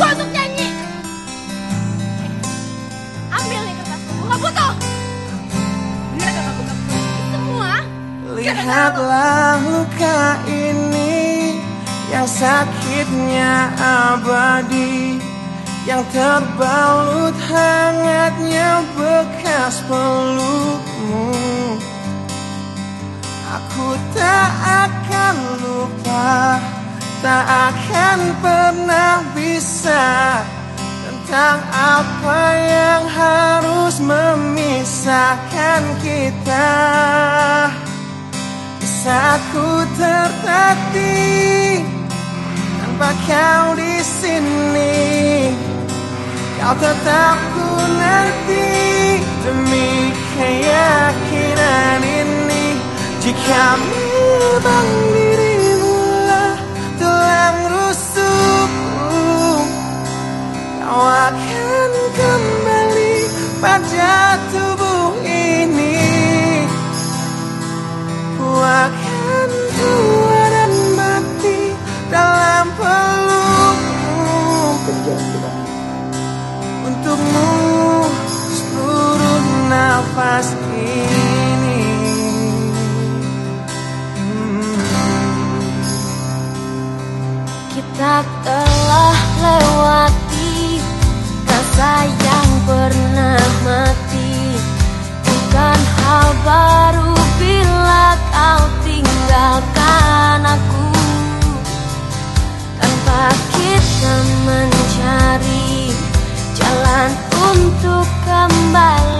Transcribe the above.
gua untuk nyanyi. Ambil nih kertas nggak butuh. Bener kagak buka semua? Lihatlah luka ini yang sakitnya abadi Yang terbalut hangatnya bekas pelukmu Aku tak akan lupa Tak akan pernah Tentang apa yang harus memisahkan kita. Di saat ku tertatih Tanpa kau di sini Kau tetap ku nanti. Demi keyakinan ini Jika memang Kita telah lewati rasa yang pernah mati. Bukan hal baru bila kau tinggalkan aku. Tanpa kita mencari jalan untuk kembali